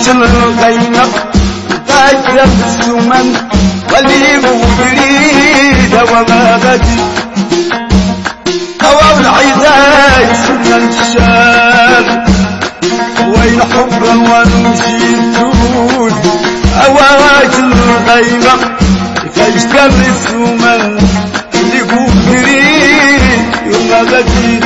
ويشم الغيمة تاجر السمن واللي مدريد وما غدي هوا العزاز سنن الشام وين حب ونمشي الدود أواج الغيمة تاجر السمن اللي مدريد يوم غدي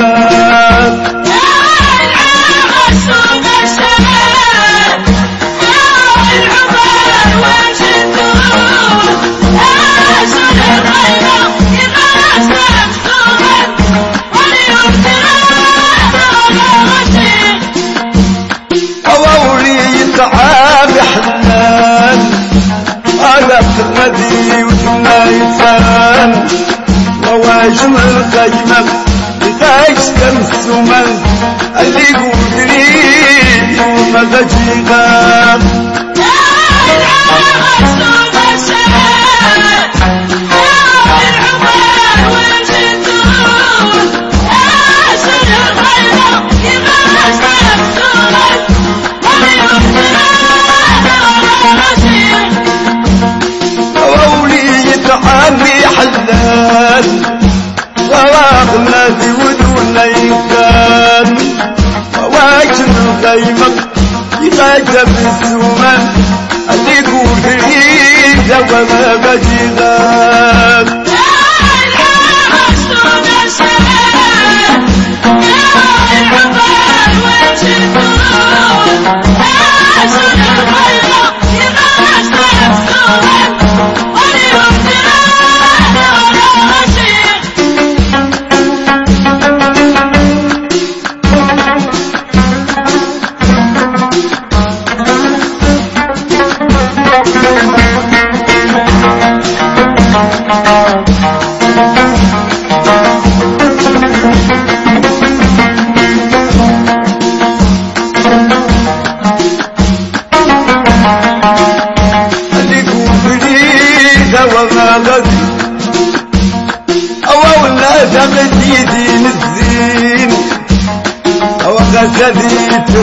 الردي وجنا يتفان وواجم القيمة بتاجتم السمن اللي قدري يوم غجي القيمة يتاجب السمن اللي قدري وما غجي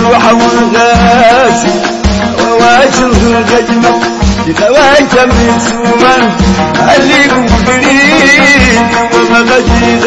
غزدي تروح والغاسي وواش الغجمة يتواجه من سومن اللي قدري وما غدي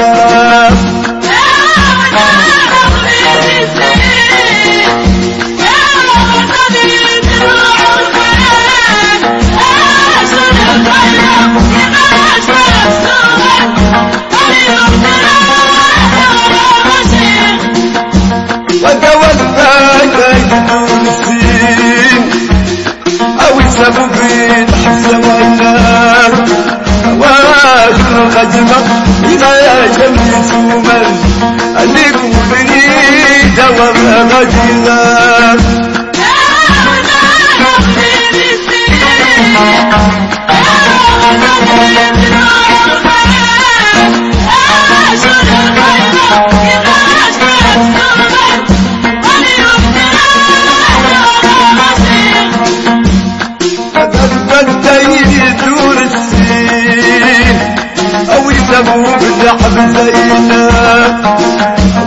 يسموه باللحب زينا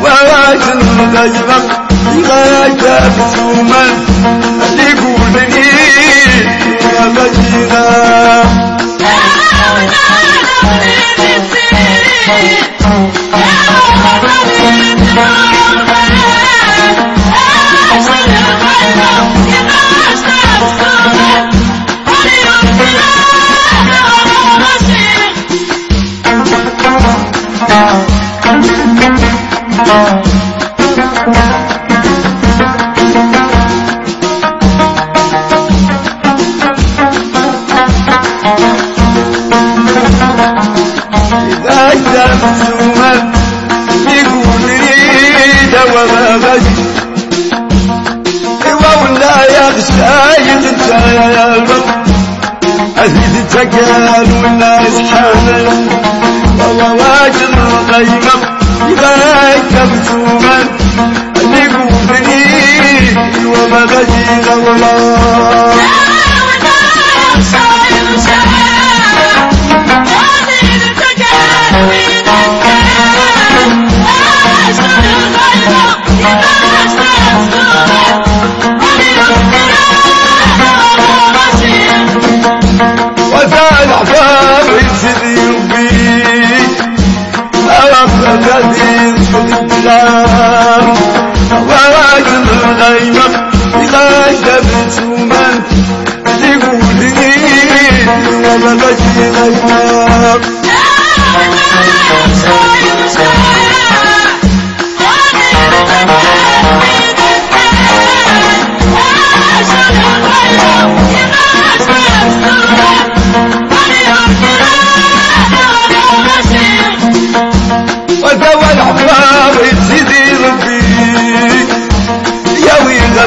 واش الغجمة غاية بسومن أزيد تقال والناس حامل والله واجد الغيمة إذا كبتوما واقل غيمك يخاجب تومن لقولي وبلجي غيمك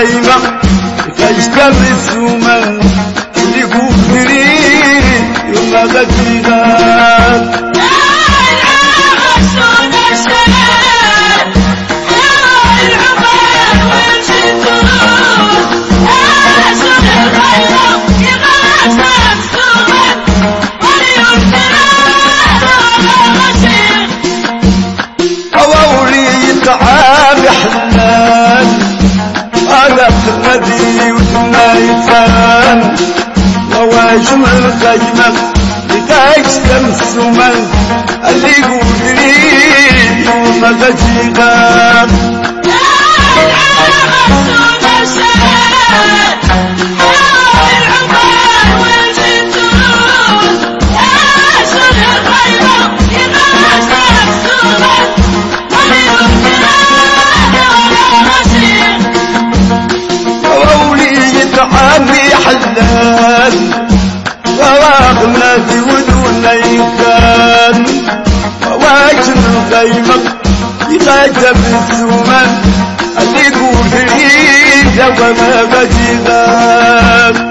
الغيمة تجتر السمن يقول بريد يوم بدي أنا في النبي وثنايتان وواجم الخيمة لتاكسم السمن اللي يقول لي يوم الخيمة إذا جاب الزمان اللي يقول لي وما بجيبان